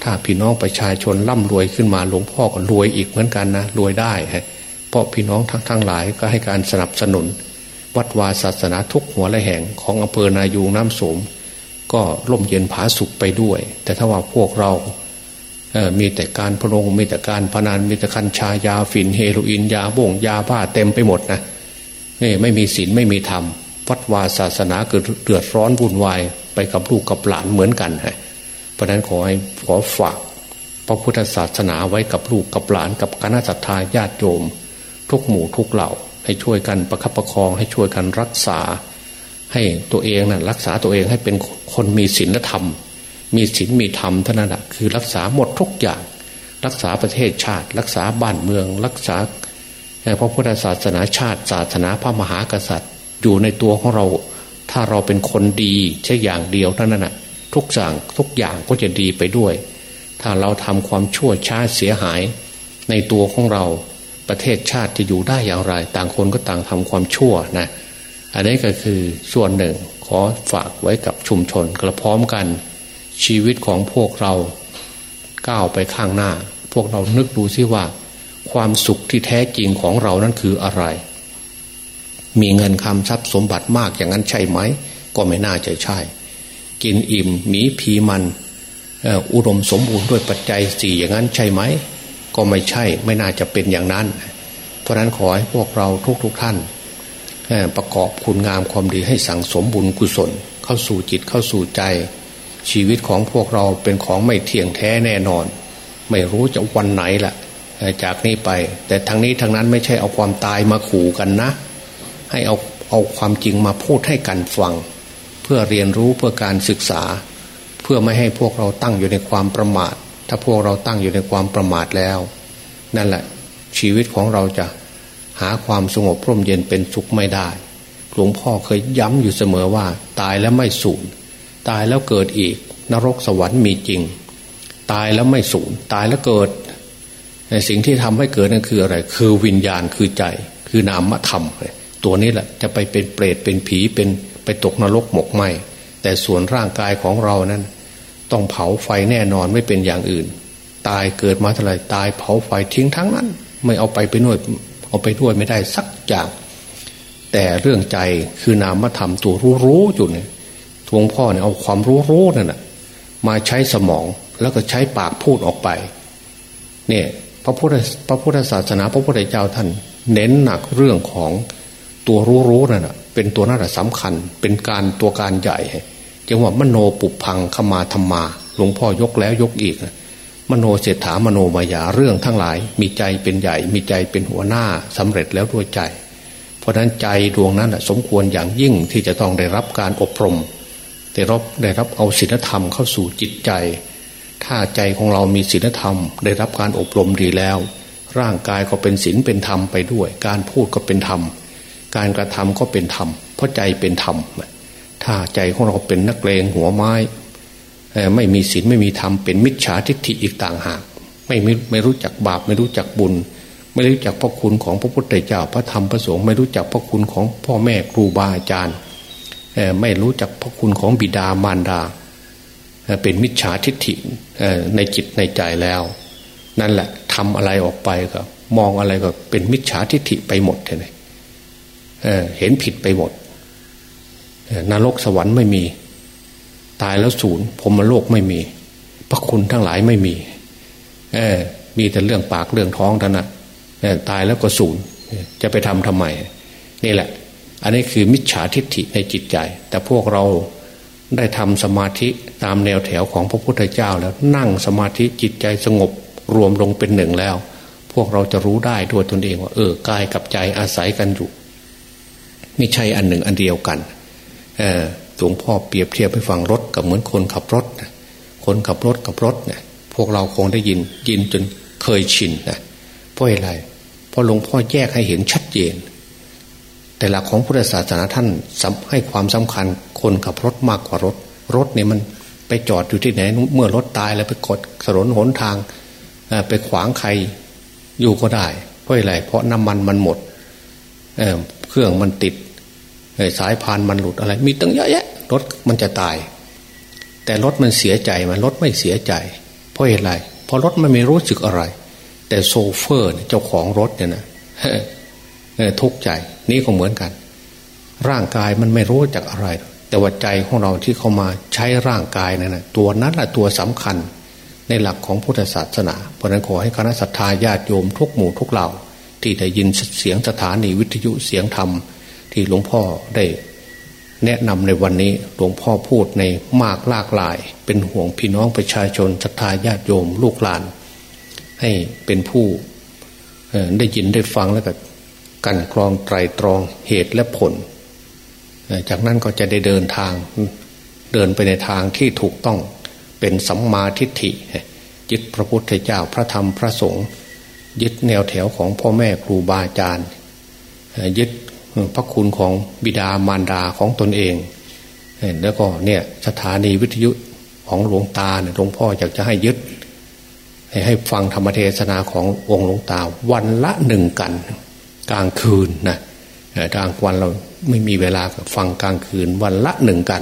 ถ้าพี่น้องประชาชนร่ำรวยขึ้นมาหลวงพ่อก็รวยอีกเหมือนกันนะรวยได้เพราะพี่น้องทั้งทั้งหลายก็ให้การสนับสนุน วัดวาศาสนาทุกหัวและแห่งของอำเภอนายูงน้ำสม ก็ร่มเย็นผาสุขไปด้วย แต่ถ้าว่าพวกเรามีแต่การพนงมีแต่การพนันมีแต่คัญชายาฝิ่นเฮโรอีนยาบ่งยาบ้าเต็มไปหมดนะนี่ไม่มีศีลไม่มีธรรมวัดวาศาสนาเกิดเดือดร้อนวุ่นวายไปกับลูกกับหลานเหมือนกันฮะ เพราะนั้นขอให้ขอฝากพระพุทธศาสนาไว้กับลูกกับหลานกับคณะสัตยาญาติโยม ทุกหมู่ทุกเหล่า ให้ช่วยกันประคับประคอง ให้ช่วยกันรักษา ให้ตัวเองนะ่ะรักษาตัวเองให้เป็นคนมีศีลธรรม มีศีลมีธรรมเท่านั้นแหะคือรักษาหมดทุกอย่าง รักษาประเทศชาติ รักษาบ้านเมือง รักษาพระพุทธศาสนาชาติ ศาสนาพระมหากษัตริย์ อยู่ในตัวของเรา ถ้าเราเป็นคนดีแค่อย่างเดียวเท่านั้นนะ ทุกอย่างทุกอย่างก็จะดีไปด้วย ถ้าเราทำความชั่วช้าเสียหาย ในตัวของเราประเทศชาติจะอยู่ได้อย่างไร ต่างคนก็ต่างทำความชั่วนะอันนี้ก็คือส่วนหนึ่งขอฝากไว้กับชุมชนกระพร้อมกัน ชีวิตของพวกเราก้าวไปข้างหน้า พวกเรานึกดูซิว่า ความสุขที่แท้จริงของเรานั้นคืออะไร มีเงินคำทรัพย์สมบัติมากอย่างนั้นใช่ไหม ก็ไม่น่าจะใช่ กินอิ่มมีผีมันอุดมสมบูรณ์ด้วยปัจจัยสี่อย่างนั้นใช่ไหม ก็ไม่ใช่ไม่น่าจะเป็นอย่างนั้น เพราะนั้นขอให้พวกเราทุกๆทท่านประกอบคุณงามความดีให้สั่งสมบุญกุศล เข้าสู่จิตเข้าสู่ใจ ชีวิตของพวกเราเป็นของไม่เที่ยงแท้แน่นอน ไม่รู้จะวันไหนละ่ะจากนี้ไป แต่ทางนี้ทางนั้นไม่ใช่เอาความตายมาขู่กันนะ ให้เอาเอาความจริงมาพูดให้กันฟัง เพื่อเรียนรู้เพื่อการศึกษา เพื่อไม่ให้พวกเราตั้งอยู่ในความประมาท ถ้าพวกเราตั้งอยู่ในความประมาทแล้ว นั่นแหละ ชีวิตของเราจะหาความสงบร่มเย็นเป็นสุขไม่ได้หลวงพ่อเคยย้ำอยู่เสมอว่า ตายแล้วไม่สูญตายแล้วเกิดอีก นรกสวรรค์มีจริง ตายแล้วไม่สูญตายแล้วเกิดสิ่งที่ทำให้เกิดนั่นคืออะไร คือวิญญาณคือใจ คือนามธรรม ตัวนี้แหละจะไปเป็นเปรตเป็นผีเป็น ไปตกนรกหมกไหมแต่ส่วนร่างกายของเรานั้น ต้องเผาไฟแน่นอนไม่เป็นอย่างอื่น ตายเกิดมาเท่าไรตายเผาไฟทิ้งทั้งนั้น ไม่เอาไปไปนวดเอาไปด้วยไม่ได้สักอย่างแต่เรื่องใจคือนามธรรมตัวรู้รู้อยู่เนี่ยทวงพ่อเนี่ยเอาความรู้รู้นั่นแหะมาใช้สมองแล้วก็ใช้ปากพูดออกไป เนี่ยพระพุทธพระพุทธศาสนา พระพุทธเจ้าท่าน เน้นหนักเรื่องของตัวรู้รู้นั่นแหะ เป็นตัวนั่นแหละสำคัญ เป็นการตัวการใหญ่จังว่ามโนปุพังขมาธรรมาหลวงพ่อยกแล้วยกอีก มโนเศรษฐามโนมายาเรื่องทั้งหลาย มีใจเป็นใหญ่ มีใจเป็นหัวหน้าสำเร็จแล้วด้วยใจ เพราะนั้นใจดวงนั้นสมควรอย่างยิ่งที่จะต้องได้รับการอบรมได้รับได้รับเอาศีลธรรมเข้าสู่จิตใจ ถ้าใจของเรามีศีลธรรม ได้รับการอบรมดีแล้ว ร่างกายก็เป็นศีลเป็นธรรมไปด้วย การพูดก็เป็นธรรม การกระทำก็เป็นธรรมเพราะใจเป็นธรรมถ้าใจของเราเป็นนักเลงหัวไม้ไม่มีศีลไม่มีธรรมเป็นมิจฉาทิฏฐิอีกต่างหาก ไม่ไม่รู้จักบาปไม่รู้จักบุญ ไม่รู้จักพระคุณของพระพุทธเจ้าพระธรรมพระสงฆ์ไม่รู้จักพระคุณของพ่อแม่ครูบาอาจารย์ไม่รู้จักพระคุณของบิดามารดา เป็นมิจฉาทิฏฐิในจิตในใจแล้ว นั่นแหละทำอะไรออกไปก็มองอะไรก็เป็นมิจฉาทิฏฐิไปหมดเลย เห็นผิดไปหมดนรกสวรรค์ไม่มี ตายแล้วศูนย์ผมมโลกไม่มี พระคุณทั้งหลายไม่มีมีแต่เรื่องปากเรื่องท้องเท่านั้นตายแล้วก็ศูนย์จะไปทำทำไม นี่แหละ อันนี้คือมิจฉาทิฏฐิในจิตใจ แต่พวกเราได้ทำสมาธิตามแนวแถวของพระพุทธเจ้าแล้วนั่งสมาธิจิตใจสงบรวมลงเป็นหนึ่งแล้ว พวกเราจะรู้ได้ด้วยตนเองว่า เออกายกับใจอาศัยกันอยู่ ไม่ใช่อันหนึ่งอันเดียวกันหลวงพ่อเปรียบเทียบให้ฟังรถกับเหมือนคนขับรถ คนขับรถกับรถเนี่ยพวกเราคงได้ยินยินจนเคยชินนะเพราะอะไรเพราะหลวงพ่อแยกให้เห็นชัดเจน แต่หลักของพุทธศาสนาท่านให้ความสำคัญคนขับรถมากกว่ารถ รถเนี่ยมันไปจอดอยู่ที่ไหน เมื่อรถตายแล้วไปกดถนนหนทางไปขวางใครอยู่ก็ได้ เพราะอะไรเพราะน้ำมันมันหมดเเครื่องมันติด สายพานมันหลุดอะไร มีตั้งเยอะแยะรถมันจะตาย แต่รถมันเสียใจมันรถไม่เสียใจ เพราะเหตุไรเพราะรถมันไม่รู้สึกอะไร แต่โซเฟอร์เจ้าของรถเนี่ยนะทุกข์ใจ นี่ก็เหมือนกัน ร่างกายมันไม่รู้จักอะไร แต่ว่าใจของเราที่เข้ามาใช้ร่างกายนั่นนะตัวนั้นแหละตัวสำคัญ ในหลักของพุทธศาสนา เพราะนั้นขอให้คณะสัตยาญาติโยมทุกหมู่ทุกเหล่าที่ได้ยินเสียงสถานีวิทยุเสียงธรรม ที่หลวงพ่อได้แนะนำในวันนี้หลวงพ่อพูดในมากลากหลาย เป็นห่วงพี่น้องประชาชนศรัทธาญาติโยมลูกหลาน ให้เป็นผู้ได้ยินได้ฟังแล้วก็กันกรองไตรตรองเหตุและผล จากนั้นก็จะได้เดินทางเดินไปในทางที่ถูกต้องเป็นสัมมาทิฏฐิยึดพระพุทธเจ้าพระธรรมพระสงฆ์ยึดแนวแถวของพ่อแม่ครูบาอาจารย์ยึด พระคุณของบิดามารดาของตนเอง แล้วก็เนี่ยสถานีวิทยุของหลวงตาเนี่ยหลวงพ่ออยากจะให้ยึด ให้ฟังธรรมเทศนาขององค์หลวงตา วันละหนึ่งกัน กลางคืนนะกลางวันเราไม่มีเวลาฟังกลางคืน วันละหนึ่งกัน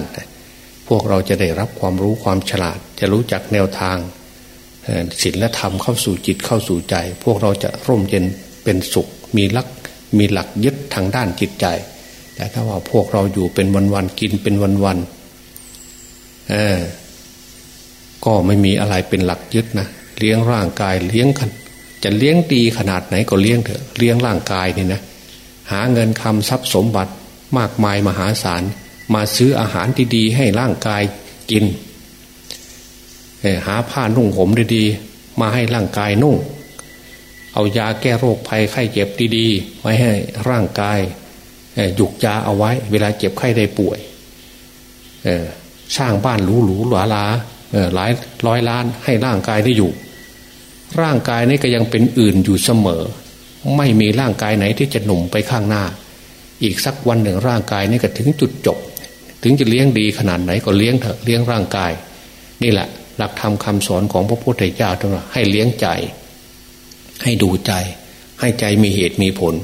พวกเราจะได้รับความรู้ความฉลาด จะรู้จักแนวทางศีลและธรรมเข้าสู่จิตเข้าสู่ใจ พวกเราจะร่มเย็นเป็นสุขมีลัก มีหลักยึดทางด้านจิตใจ แต่ถ้าว่าพวกเราอยู่เป็นวันๆกินเป็นวันๆเออก็ไม่มีอะไรเป็นหลักยึดนะเลี้ยงร่างกายเลี้ยงกันจะเลี้ยงดีขนาดไหนก็เลี้ยงเถอะเลี้ยงร่างกายนี่นะหาเงินคำทรัพย์สมบัติมากมายมหาศาล มาซื้ออาหารดีๆให้ร่างกายกินหาผ้านุ่งห่มดีๆมาให้ร่างกายนุ่ง เอายาแก้โรคภัยไข้เจ็บดีๆ ไว้ให้ร่างกายหยุกยาเอาไว้ เวลาเจ็บไข้ได้ป่วยสร้างบ้านหรูหรูหลาลาหลายร้อยล้านให้ร่างกายได้อยู่ ร่างกายนี้ก็ยังเป็นอื่นอยู่เสมอ ไม่มีร่างกายไหนที่จะหนุ่มไปข้างหน้า อีกสักวันหนึ่งร่างกายนี้ก็ถึงจุดจบ ถึงจะเลี้ยงดีขนาดไหนก็เลี้ยงเถอะเลี้ยงร่างกาย นี่แหละ หลักธรรมคาสอนของพระพุทธเจ้าทั้งหลายให้เลี้ยงใจ ให้ดูใจ ให้ใจมีเหตุมีผล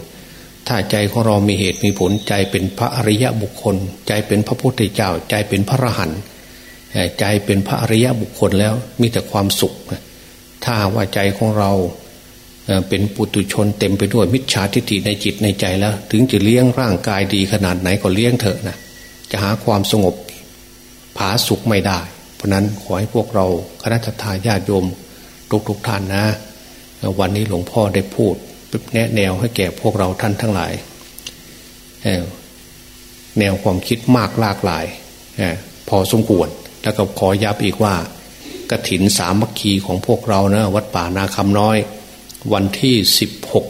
ถ้าใจของเรามีเหตุมีผล ใจเป็นพระอริยบุคคล ใจเป็นพระพุทธเจ้า ใจเป็นพระอรหันต์ใจเป็นพระอริยบุคคลแล้วมีแต่ความสุข ถ้าว่าใจของเราเป็นปุตุชนเต็มไปด้วยมิจฉาทิฏฐิในจิตในใจแล้ว ถึงจะเลี้ยงร่างกายดีขนาดไหนก็เลี้ยงเถอะนะจะหาความสงบ ผาสุขไม่ได้ เพราะนั้นขอให้พวกเราคณะทาญาติโยมทุกทุกท่านนะ วันนี้หลวงพ่อได้พูดแนะแนวให้แก่พวกเราท่านทั้งหลาย แนวความคิดมากหลากหลาย พอสมควร แล้วก็ขอย้ำอีกว่ากระถินสามัคคีของพวกเรานะวัดป่านาคำน้อย วันที่สิบหก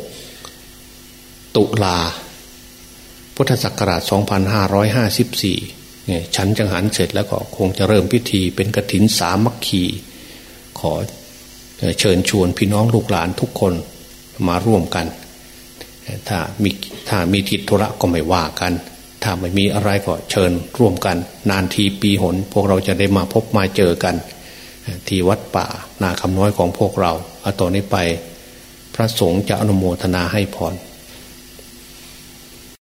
ตุลา พุทธศักราช 2554เนี่ยฉันจังหันเสร็จแล้วก็คงจะเริ่มพิธีเป็นกระถินสามัคคี ขอ เชิญชวนพี่น้องลูกหลานทุกคนมาร่วมกัน ถ้ามีถ้ามีทิศธุระก็ไม่ว่ากัน ถ้าไม่มีอะไรก็เชิญร่วมกัน นานทีปีหน พวกเราจะได้มาพบมาเจอกัน ที่วัดป่านาคำน้อยของพวกเราเอาต่อนนี้ไป พระสงฆ์จะอนุโมทนาให้พร